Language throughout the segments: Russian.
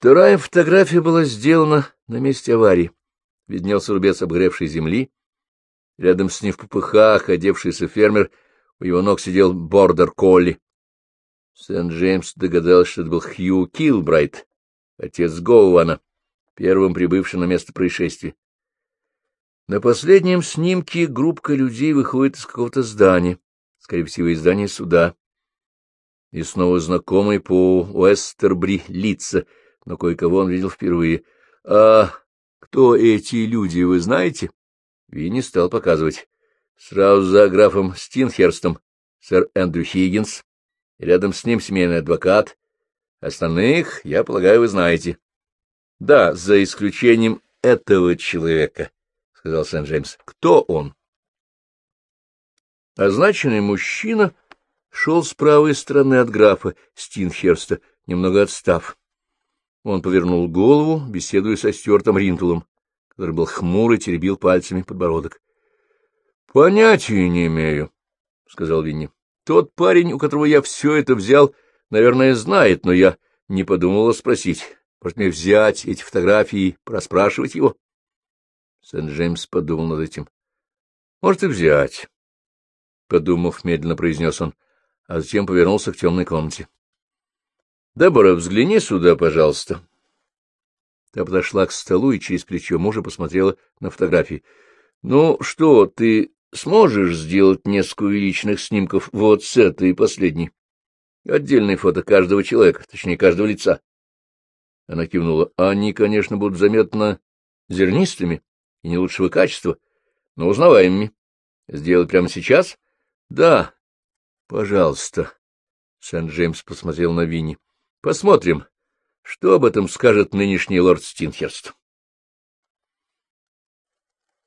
Вторая фотография была сделана на месте аварии. Виднелся рубец обгревшей земли. Рядом с ним в попыхах одевшийся фермер, у его ног сидел бордер-колли. Сент-Джеймс догадался, что это был Хью Килбрайт, отец Гоуана, первым прибывший на место происшествия. На последнем снимке группка людей выходит из какого-то здания, скорее всего, из здания суда. И снова знакомый по Уэстербри лица, но кое-кого он видел впервые. — А кто эти люди, вы знаете? Винни стал показывать. Сразу за графом Стинхерстом сэр Эндрю Хиггинс, рядом с ним семейный адвокат. Остальных, я полагаю, вы знаете. — Да, за исключением этого человека, — сказал Сент-Джеймс. — Кто он? Означенный мужчина шел с правой стороны от графа Стинхерста, немного отстав. Он повернул голову, беседуя со Стюартом Ринтулом, который был хмур и теребил пальцами подбородок. — Понятия не имею, — сказал Винни. — Тот парень, у которого я все это взял, наверное, знает, но я не подумала спросить. Может, мне взять эти фотографии и проспрашивать его? Сент-Джеймс подумал над этим. — Может, и взять. Подумав, медленно произнес он, а затем повернулся к темной комнате. — Дебора, взгляни сюда, пожалуйста. Та подошла к столу и через плечо мужа посмотрела на фотографии. — Ну что, ты сможешь сделать несколько личных снимков вот с этой последней? Отдельные фото каждого человека, точнее, каждого лица. Она кивнула. — Они, конечно, будут заметно зернистыми и не лучшего качества, но узнаваемыми. Сделать прямо сейчас? — Да. — Пожалуйста. Сент-Джеймс посмотрел на Винни. — Посмотрим, что об этом скажет нынешний лорд Стинхерст.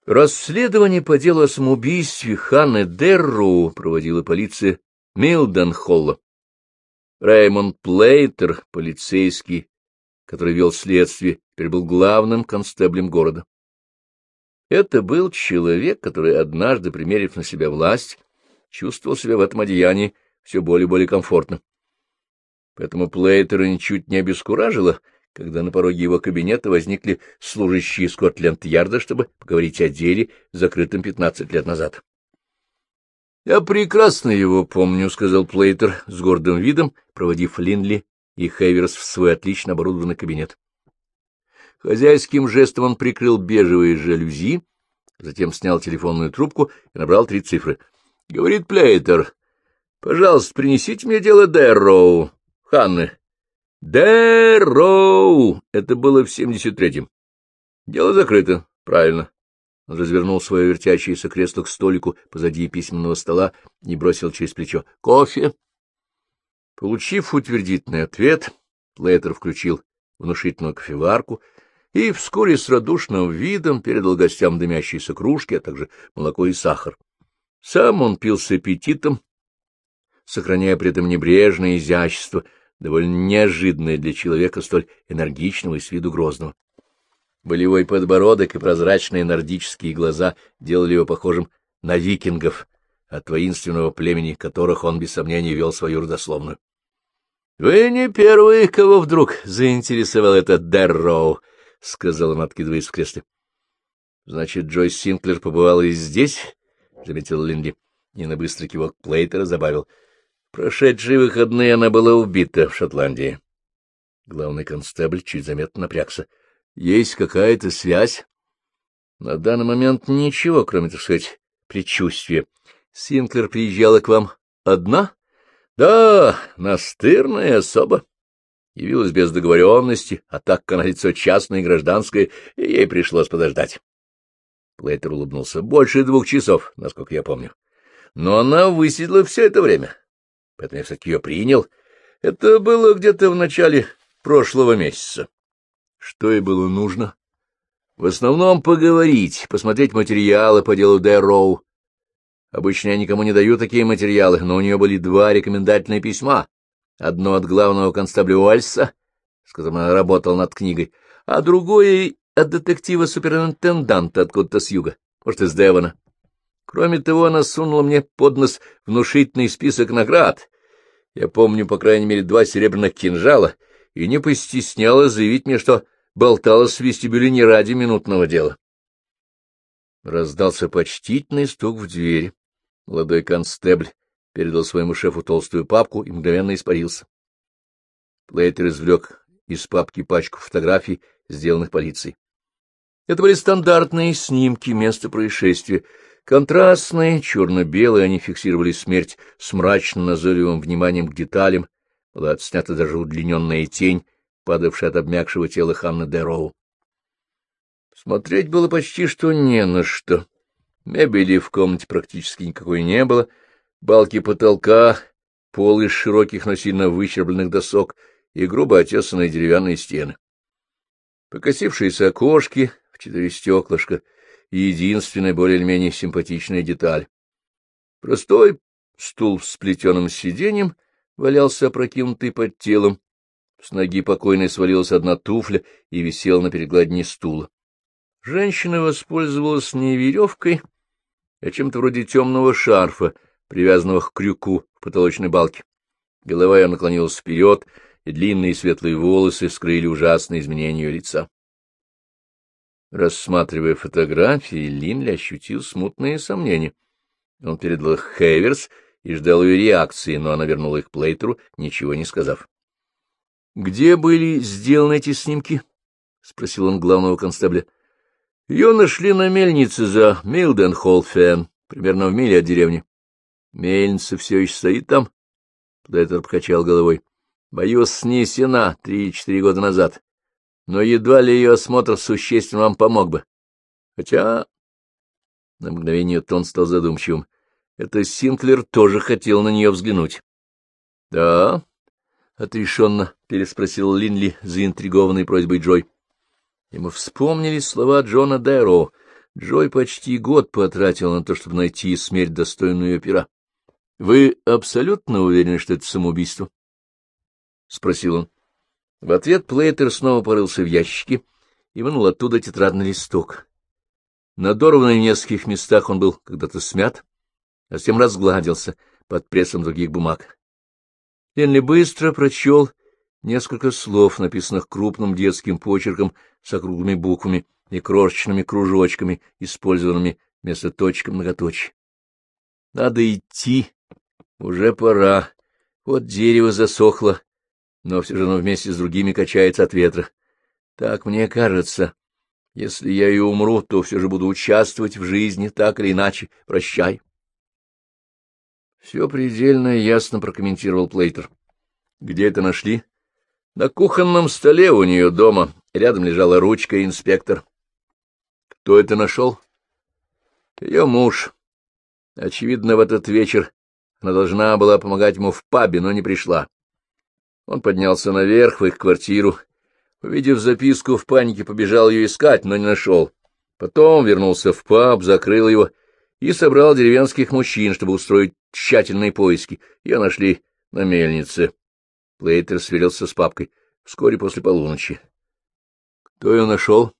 Расследование по делу о самоубийстве Ханны Дерроу проводила полиция Милденхолла. Раймонд Плейтер, полицейский, который вел следствие, теперь был главным констеблем города. Это был человек, который, однажды примерив на себя власть, чувствовал себя в этом одеянии все более и более комфортно. Поэтому Плейтера ничуть не обескуражило, когда на пороге его кабинета возникли служащие Скотленд-Ярда, чтобы поговорить о деле, закрытом пятнадцать лет назад. — Я прекрасно его помню, — сказал Плейтер с гордым видом, проводив Линли и Хейверс в свой отлично оборудованный кабинет. Хозяйским жестом он прикрыл бежевые жалюзи, затем снял телефонную трубку и набрал три цифры. — Говорит Плейтер, — пожалуйста, принесите мне дело Дэрроу. Ханны. Дэрроу! Это было в семьдесят третьем. Дело закрыто. Правильно. Он развернул свое вертящееся кресло к столику позади письменного стола и бросил через плечо. «Кофе?» Получив утвердительный ответ, Плейтер включил внушительную кофеварку и вскоре с радушным видом передал гостям дымящиеся кружки, а также молоко и сахар. Сам он пил с аппетитом, сохраняя при этом небрежное изящество — довольно неожиданное для человека столь энергичного и с виду грозного. Болевой подбородок и прозрачные нордические глаза делали его похожим на викингов, от воинственного племени которых он, без сомнения, вел свою родословную. — Вы не первый, кого вдруг заинтересовал этот Дерроу, — сказал он, откидываясь в кресле. — Значит, Джойс Синклер побывала и здесь? — заметил Линли. И на быстрый кивок Плейтера забавил — Прошедшие выходные она была убита в Шотландии. Главный констебль чуть заметно напрягся. Есть какая-то связь? На данный момент ничего, кроме, так сказать, предчувствия. Синклер приезжала к вам одна? Да, настырная особа. Явилась без договоренности, а так как она лицо частное и гражданское, ей пришлось подождать. Плейтер улыбнулся. Больше двух часов, насколько я помню. Но она высидела все это время поэтому я все-таки ее принял. Это было где-то в начале прошлого месяца. Что ей было нужно? В основном поговорить, посмотреть материалы по делу Дэроу. Обычно я никому не даю такие материалы, но у нее были два рекомендательные письма. Одно от главного констабля Уальса, с которым она работала над книгой, а другое от детектива-суперинтенданта откуда-то с юга, может, из Девона. Кроме того, она сунула мне под нос внушительный список наград. Я помню, по крайней мере, два серебряных кинжала и не постеснялась заявить мне, что болталась в вестибюле не ради минутного дела. Раздался почтительный стук в дверь. Молодой констебль передал своему шефу толстую папку и мгновенно испарился. Плейтер извлек из папки пачку фотографий, сделанных полицией. Это были стандартные снимки места происшествия. Контрастные, черно-белые, они фиксировали смерть с мрачно-назойливым вниманием к деталям. Была отснята даже удлиненная тень, падавшая от обмякшего тела Ханны Дероу. Смотреть было почти что не на что. Мебели в комнате практически никакой не было. Балки потолка, пол из широких, но сильно выщербленных досок и грубо отесанные деревянные стены. Покосившиеся окошки, в четыре стеклышка единственная более-менее симпатичная деталь. Простой стул с плетеным сиденьем валялся опрокинутый под телом. С ноги покойной свалилась одна туфля и висела на перекладине стула. Женщина воспользовалась не веревкой, а чем-то вроде темного шарфа, привязанного к крюку в потолочной балке. Голова ее наклонилась вперед, и длинные светлые волосы скрыли ужасные изменения ее лица. Рассматривая фотографии, Линли ощутил смутные сомнения. Он передал их Хейверс и ждал ее реакции, но она вернула их Плейтеру, ничего не сказав. — Где были сделаны эти снимки? — спросил он главного констебля. — Ее нашли на мельнице за Милденхолфен, примерно в миле от деревни. — Мельница все еще стоит там? Плейтер покачал головой. — Боюсь, снесена три-четыре года назад но едва ли ее осмотр существенно вам помог бы. Хотя... На мгновение Тон стал задумчивым. Это Синклер тоже хотел на нее взглянуть. — Да? — отрешенно переспросил Линли, заинтригованный просьбой Джой. Ему вспомнили слова Джона Дэро. Джой почти год потратил на то, чтобы найти смерть, достойную ее пера. — Вы абсолютно уверены, что это самоубийство? — спросил он. В ответ Плейтер снова порылся в ящике и вынул оттуда тетрадный листок. Надорванный в нескольких местах он был когда-то смят, а затем разгладился под прессом других бумаг. Ленли быстро прочел несколько слов, написанных крупным детским почерком с округлыми буквами и крошечными кружочками, использованными вместо точек многоточий. Надо идти, уже пора. Вот дерево засохло, но все же оно вместе с другими качается от ветра. Так мне кажется. Если я и умру, то все же буду участвовать в жизни, так или иначе. Прощай. Все предельно ясно прокомментировал Плейтер. Где это нашли? На кухонном столе у нее дома. Рядом лежала ручка и инспектор. Кто это нашел? Ее муж. Очевидно, в этот вечер она должна была помогать ему в пабе, но не пришла. Он поднялся наверх в их квартиру. Увидев записку, в панике побежал ее искать, но не нашел. Потом вернулся в паб, закрыл его и собрал деревенских мужчин, чтобы устроить тщательные поиски. Ее нашли на мельнице. Плейтер сверился с папкой вскоре после полуночи. Кто ее нашел?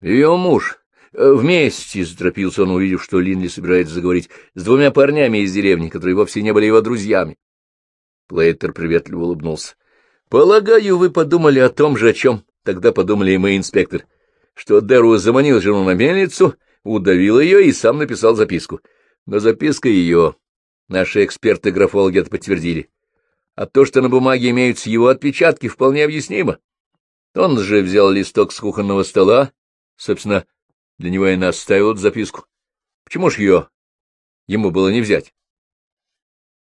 Ее муж. Э, вместе, — заторопился он, увидев, что Линли собирается заговорить, с двумя парнями из деревни, которые вовсе не были его друзьями. Плейтер приветливо улыбнулся. — Полагаю, вы подумали о том же, о чем тогда подумали и мы, инспектор, что Деру заманил жену на мельницу, удавил ее и сам написал записку. Но записка ее наши эксперты-графологи это подтвердили. А то, что на бумаге имеются его отпечатки, вполне объяснимо. Он же взял листок с кухонного стола, собственно, для него и наставил эту записку. Почему ж ее ему было не взять?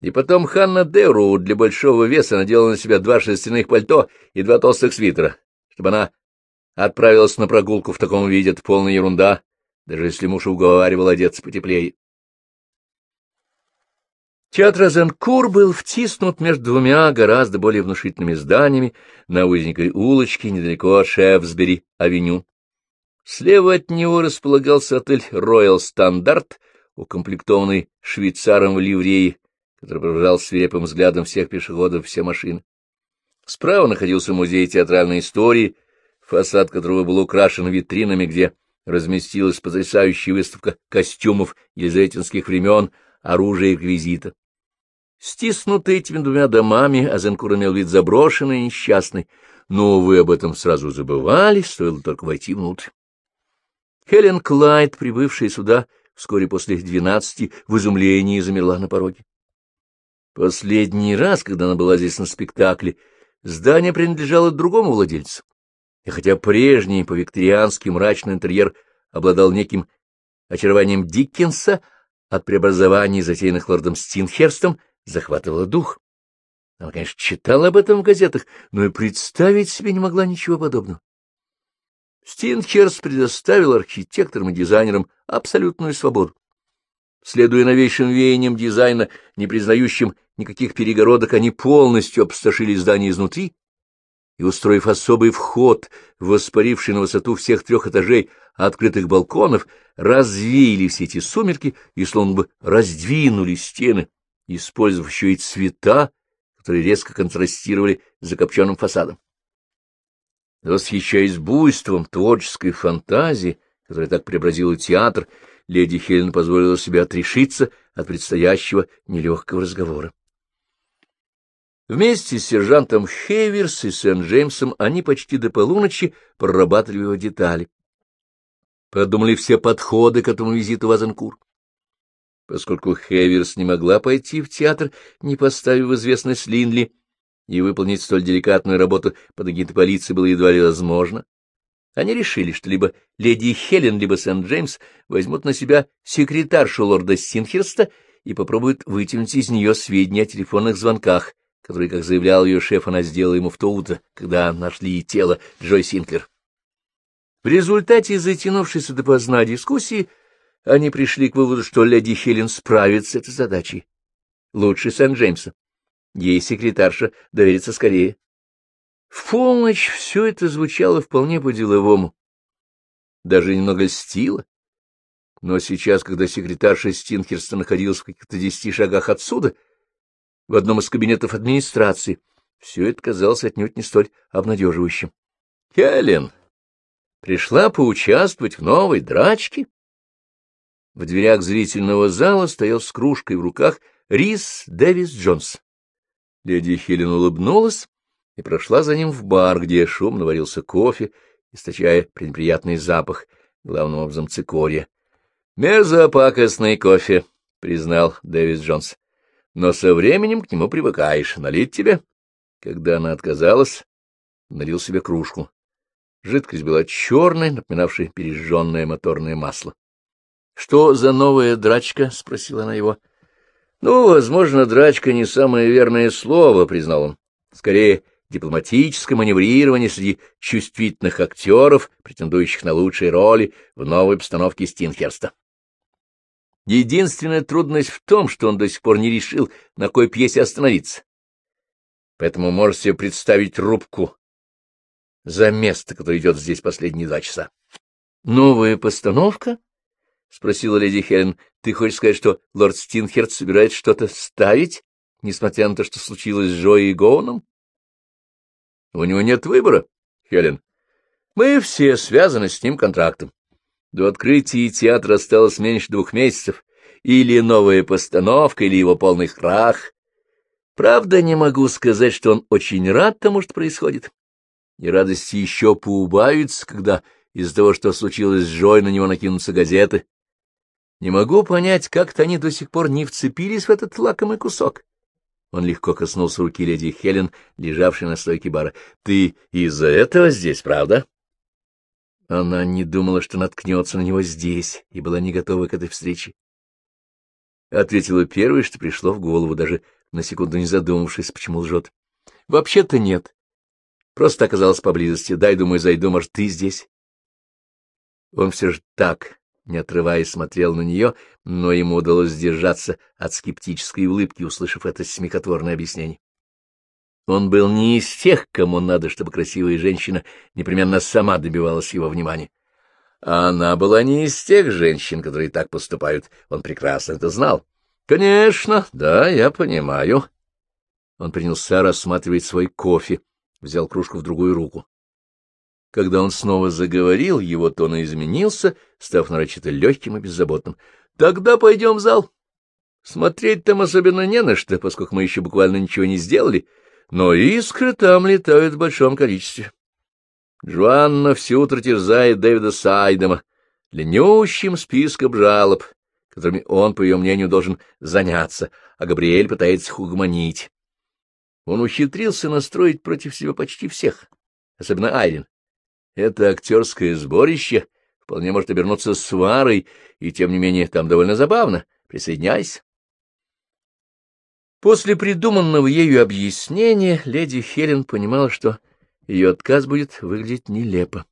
И потом Ханна Деру для большого веса надела на себя два шерстяных пальто и два толстых свитера, чтобы она отправилась на прогулку в таком виде, это полная ерунда, даже если муж уговаривал одеться потеплее. Театр Азенкур был втиснут между двумя гораздо более внушительными зданиями на узенькой улочке недалеко от Шефсбери-авеню. Слева от него располагался отель «Роyal Стандарт», укомплектованный швейцаром в ливреи, который провожал свирепым взглядом всех пешеходов все машины. Справа находился музей театральной истории, фасад которого был украшен витринами, где разместилась потрясающая выставка костюмов елизаветинских времен, оружия и реквизита. Стиснутый этими двумя домами, Азенкур имел вид заброшенный и несчастный, но вы об этом сразу забывали, стоило только войти внутрь. Хелен Клайд, прибывшая сюда вскоре после двенадцати, в изумлении замерла на пороге. Последний раз, когда она была здесь на спектакле, здание принадлежало другому владельцу. И хотя прежний по-викториански мрачный интерьер обладал неким очарованием Диккенса, от преобразований, затеянных лордом Стинхерстом, захватывало дух. Она, конечно, читала об этом в газетах, но и представить себе не могла ничего подобного. Стинхерст предоставил архитекторам и дизайнерам абсолютную свободу. Следуя новейшим веяниям дизайна, не признающим никаких перегородок, они полностью обсташили здание изнутри и, устроив особый вход, воспаривший на высоту всех трех этажей открытых балконов, развеяли все эти сумерки и словно бы раздвинули стены, использовав еще и цвета, которые резко контрастировали с закопченным фасадом. Восхищаясь буйством творческой фантазии, которая так преобразила театр, леди Хелен позволила себе отрешиться от предстоящего нелегкого разговора. Вместе с сержантом Хейверс и Сент-Джеймсом они почти до полуночи прорабатывали его детали. Продумали все подходы к этому визиту в Азенкур. Поскольку Хейверс не могла пойти в театр, не поставив известность Линли, и выполнить столь деликатную работу под агенты полиции было едва ли возможно, они решили, что либо леди Хелен, либо Сент-Джеймс возьмут на себя секретаршу лорда Синхерста и попробуют вытянуть из нее сведения о телефонных звонках, которые, как заявлял ее шеф, она сделала ему в то утро, когда нашли тело Джой Синклер. В результате затянувшейся допоздна дискуссии они пришли к выводу, что леди Хелен справится с этой задачей. Лучше Сент-Джеймса. Ей секретарша доверится скорее. В полночь все это звучало вполне по-деловому. Даже немного льстило. Но сейчас, когда секретарша Стинхерста находилась в каких-то десяти шагах отсюда, в одном из кабинетов администрации. Все это казалось отнюдь не столь обнадеживающим. Хелен пришла поучаствовать в новой драчке. В дверях зрительного зала стоял с кружкой в руках Рис Дэвис Джонс. Леди Хелен улыбнулась и прошла за ним в бар, где шумно варился кофе, источая пренеприятный запах, главным образом цикория. — Мерзопакостный кофе, — признал Дэвис Джонс но со временем к нему привыкаешь. Налить тебе? Когда она отказалась, налил себе кружку. Жидкость была черной, напоминавшей пережженное моторное масло. — Что за новая драчка? — спросила она его. — Ну, возможно, драчка не самое верное слово, — признал он. Скорее, дипломатическое маневрирование среди чувствительных актеров, претендующих на лучшие роли в новой постановке Стинхерста. Единственная трудность в том, что он до сих пор не решил, на какой пьесе остановиться. Поэтому можете себе представить рубку за место, которое идет здесь последние два часа. — Новая постановка? — спросила леди Хелен. — Ты хочешь сказать, что лорд Стинхерт собирается что-то ставить, несмотря на то, что случилось с Джоей и Гоуном? — У него нет выбора, Хелен. Мы все связаны с ним контрактом. До открытия театра осталось меньше двух месяцев. Или новая постановка, или его полный крах. Правда, не могу сказать, что он очень рад тому, что происходит. И радости еще поубавится, когда из-за того, что случилось с Жой, на него накинутся газеты. Не могу понять, как-то они до сих пор не вцепились в этот лакомый кусок. Он легко коснулся руки леди Хелен, лежавшей на стойке бара. — Ты из-за этого здесь, правда? Она не думала, что наткнется на него здесь, и была не готова к этой встрече. Ответила первое, что пришло в голову, даже на секунду не задумавшись, почему лжет. — Вообще-то нет. Просто оказалась поблизости. Дай, думаю, зайду, может, ты здесь? Он все же так, не отрываясь, смотрел на нее, но ему удалось сдержаться от скептической улыбки, услышав это смехотворное объяснение. Он был не из тех, кому надо, чтобы красивая женщина непременно сама добивалась его внимания. А она была не из тех женщин, которые так поступают. Он прекрасно это знал. — Конечно, да, я понимаю. Он принялся рассматривать свой кофе, взял кружку в другую руку. Когда он снова заговорил, его тон изменился, став нарочито легким и беззаботным. — Тогда пойдем в зал. Смотреть там особенно не на что, поскольку мы еще буквально ничего не сделали, но искры там летают в большом количестве. Джоанна все утро терзает Дэвида Сайдема длиннющим списком жалоб, которыми он, по ее мнению, должен заняться, а Габриэль пытается их угомонить. Он ухитрился настроить против себя почти всех, особенно Айрин. Это актерское сборище вполне может обернуться сварой, и, тем не менее, там довольно забавно. Присоединяйся. После придуманного ею объяснения леди Хелен понимала, что ее отказ будет выглядеть нелепо.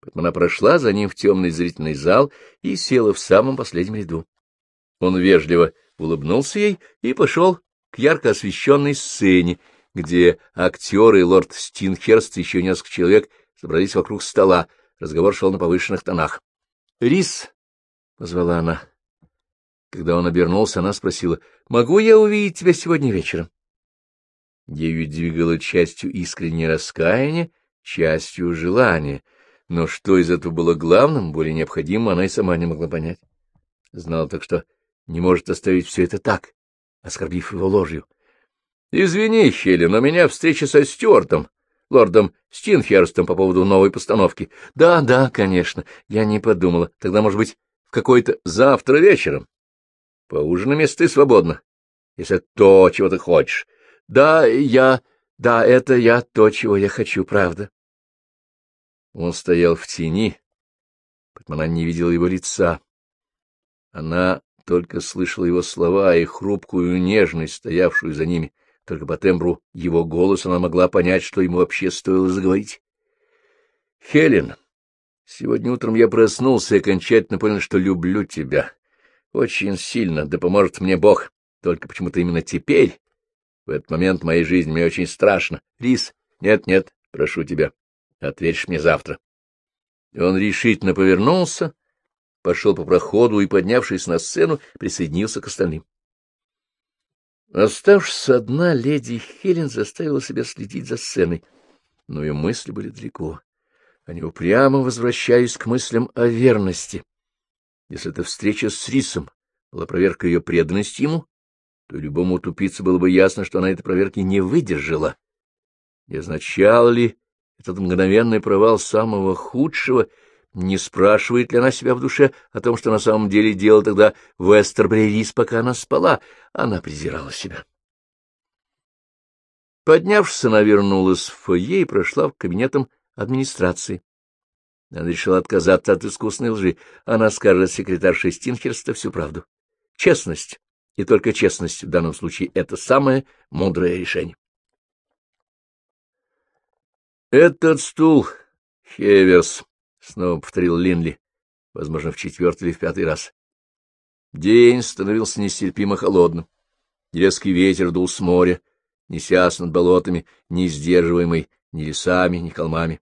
Поэтому она прошла за ним в темный зрительный зал и села в самом последнем ряду. Он вежливо улыбнулся ей и пошел к ярко освещенной сцене, где актеры лорд Стинхерст и еще несколько человек собрались вокруг стола. Разговор шел на повышенных тонах. — Рис, — позвала она. Когда он обернулся, она спросила, — Могу я увидеть тебя сегодня вечером? Ею двигало частью искреннее раскаяние, частью желания, но что из этого было главным, более необходимым, она и сама не могла понять. Знала так, что не может оставить все это так, оскорбив его ложью. — Извини, Хелен, но меня встреча со Стюартом, лордом Стинхерстом по поводу новой постановки. — Да, да, конечно, я не подумала. Тогда, может быть, в какой-то завтра вечером. Поужинаем, если ты свободна. Если то, чего ты хочешь. Да, я... Да, это я то, чего я хочу, правда. Он стоял в тени, поэтому она не видела его лица. Она только слышала его слова и хрупкую нежность, стоявшую за ними. Только по тембру его голоса она могла понять, что ему вообще стоило заговорить. — Хелен, сегодня утром я проснулся и окончательно понял, что люблю тебя. Очень сильно, да поможет мне Бог. Только почему-то именно теперь, в этот момент моей жизни, мне очень страшно. Рис, нет-нет, прошу тебя, ответишь мне завтра. И он решительно повернулся, пошел по проходу и, поднявшись на сцену, присоединился к остальным. Оставшись одна, леди Хелен заставила себя следить за сценой, но ее мысли были далеко. Они упрямо возвращались к мыслям о верности если эта встреча с Рисом была проверкой ее преданности ему, то любому тупице было бы ясно, что она этой проверки не выдержала. Не означал ли этот мгновенный провал самого худшего, не спрашивает ли она себя в душе о том, что на самом деле делал тогда Вестербри пока она спала? Она презирала себя. Поднявшись, она вернулась в фойе и прошла в кабинетом администрации. Она решила отказаться от искусной лжи. Она скажет секретарше Стинхерста всю правду. Честность, и только честность в данном случае, — это самое мудрое решение. «Этот стул, Хеверс», — снова повторил Линли, возможно, в четвертый или в пятый раз. День становился нестерпимо холодным. Резкий ветер дул с моря, несясь над болотами, не сдерживаемый ни лесами, ни холмами.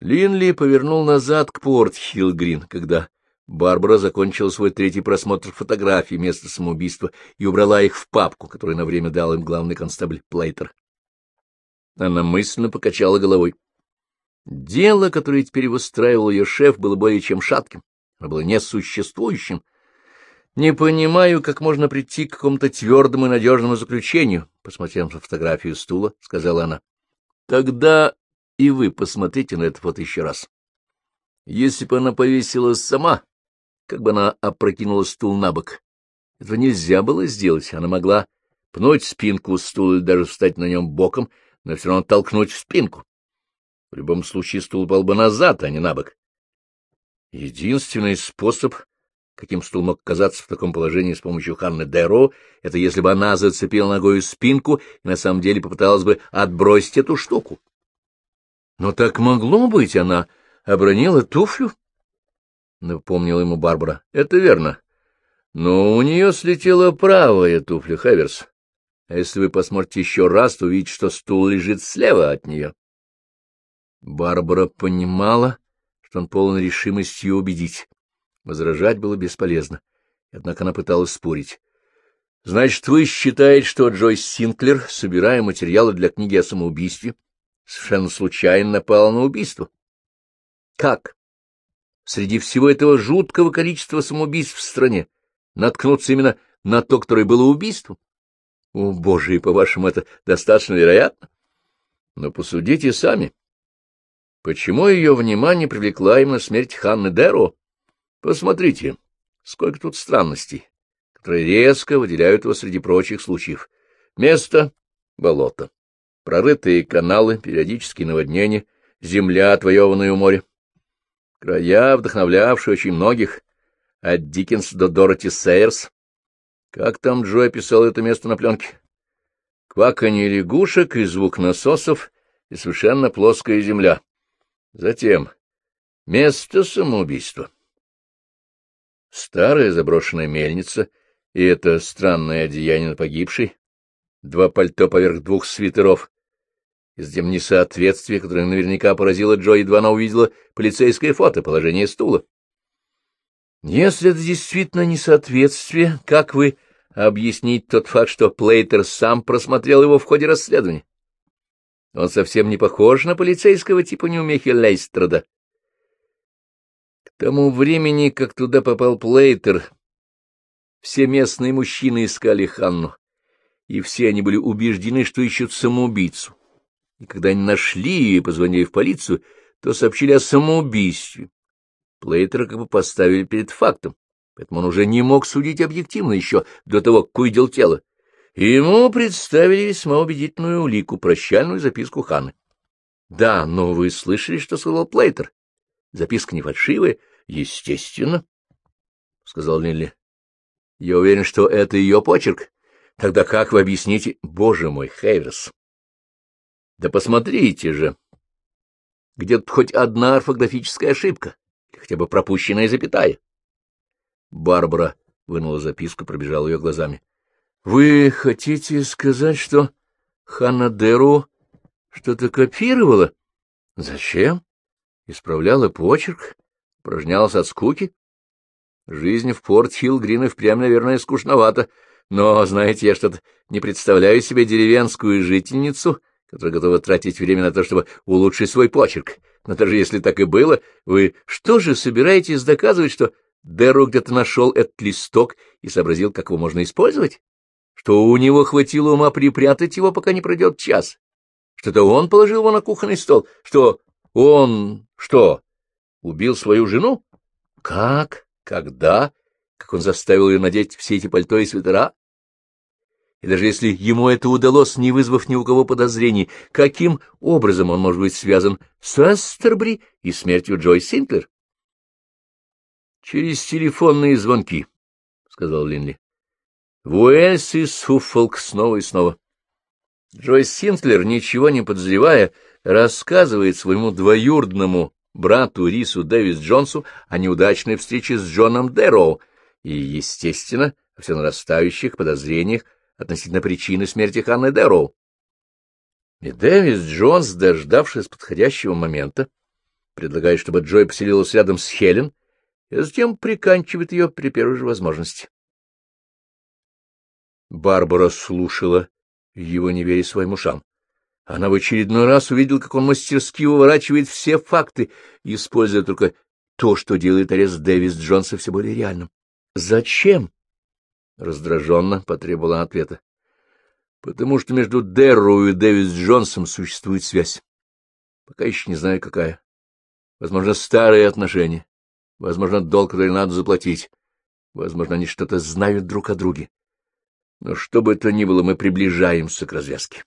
Линли повернул назад к Порт-Хилл-Грин, когда Барбара закончила свой третий просмотр фотографий места самоубийства и убрала их в папку, которую на время дал им главный констабль Плейтер. Она мысленно покачала головой. Дело, которое теперь выстраивал ее шеф, было более чем шатким, оно было несуществующим. Не понимаю, как можно прийти к какому-то твердому и надежному заключению, посмотрев на фотографию стула, — сказала она. Тогда и вы посмотрите на это фото еще раз. Если бы она повесилась сама, как бы она опрокинула стул на бок. Этого нельзя было сделать. Она могла пнуть спинку стула или даже встать на нем боком, но все равно толкнуть в спинку. В любом случае стул упал бы назад, а не на бок. Единственный способ, каким стул мог оказаться в таком положении с помощью Ханны Деро, это если бы она зацепила ногой спинку и на самом деле попыталась бы отбросить эту штуку. Но так могло быть, она обронила туфлю? Напомнила ему Барбара. Это верно. Но у нее слетела правая туфля, Хэверс. А если вы посмотрите еще раз, то увидите, что стул лежит слева от нее. Барбара понимала, что он полон решимости ее убедить. Возражать было бесполезно. Однако она пыталась спорить. — Значит, вы считаете, что Джойс Синклер, собирая материалы для книги о самоубийстве, совершенно случайно напала на убийство. Как? Среди всего этого жуткого количества самоубийств в стране наткнуться именно на то, которое было убийством. О, боже, и по-вашему, это достаточно вероятно? Но посудите сами. Почему ее внимание привлекла именно смерть Ханны Деро? Посмотрите, сколько тут странностей, которые резко выделяют его среди прочих случаев. Место — болото, прорытые каналы, периодические наводнения, земля, отвоеванная у моря. Края, вдохновлявшие очень многих, от Диккенс до Дороти Сейерс. Как там Джо описал это место на пленке? Кваканье лягушек и звук насосов, и совершенно плоская земля. Затем место самоубийства. Старая заброшенная мельница, и это странное одеяние на погибшей, два пальто поверх двух свитеров, и затем несоответствие, которое наверняка поразило Джо, едва она увидела полицейское фото, положение стула. Если это действительно несоответствие, как вы объяснить тот факт, что Плейтер сам просмотрел его в ходе расследования? Он совсем не похож на полицейского типа неумехи Лейстрада. К тому времени, как туда попал Плейтер, все местные мужчины искали Ханну, и все они были убеждены, что ищут самоубийцу и когда они нашли ее и позвонили в полицию, то сообщили о самоубийстве. Плейтера как бы поставили перед фактом, поэтому он уже не мог судить объективно еще до того, как увидел тело. Ему представили весьма убедительную улику, прощальную записку Ханны. — Да, но вы слышали, что сказал Плейтер? Записка не фальшивая, естественно, — сказал Лилли. — Я уверен, что это ее почерк. Тогда как вы объясните... Боже мой, Хейверс! Да посмотрите же! Где тут хоть одна орфографическая ошибка, хотя бы пропущенная запятая. Барбара вынула записку, пробежала ее глазами. — Вы хотите сказать, что Ханна Деру что-то копировала? — Зачем? Исправляла почерк, упражнялась от скуки. Жизнь в Порт-Хилл-Грин и впрямь, наверное, скучновато, но, знаете, я что-то не представляю себе деревенскую жительницу — которая готова тратить время на то, чтобы улучшить свой почерк. Но даже если так и было, вы что же собираетесь доказывать, что Деру где-то нашел этот листок и сообразил, как его можно использовать? Что у него хватило ума припрятать его, пока не пройдет час? Что-то он положил его на кухонный стол? Что он... что? Убил свою жену? Как? Когда? Как он заставил ее надеть все эти пальто и свитера? И даже если ему это удалось, не вызвав ни у кого подозрений, каким образом он может быть связан с Астербри и смертью Джой Синклер? — Через телефонные звонки, — сказал Линли. — В Уэльс и Суффолк снова и снова. Джой Синклер, ничего не подозревая, рассказывает своему двоюродному брату Рису Дэвис Джонсу о неудачной встрече с Джоном Дэроу и, естественно, о все нарастающих подозрениях относительно причины смерти Ханны Дэроу. И Дэвис Джонс, дождавшись подходящего момента, предлагает, чтобы Джой поселилась рядом с Хелен, и затем приканчивает ее при первой же возможности. Барбара слушала его, не веря своим ушам. Она в очередной раз увидела, как он мастерски выворачивает все факты, используя только то, что делает арест Дэвис Джонса все более реальным. Зачем? Раздраженно потребовала ответа. Потому что между Дерру и Дэвис Джонсом существует связь. Пока еще не знаю, какая. Возможно, старые отношения. Возможно, долг, который надо заплатить. Возможно, они что-то знают друг о друге. Но что бы то ни было, мы приближаемся к развязке.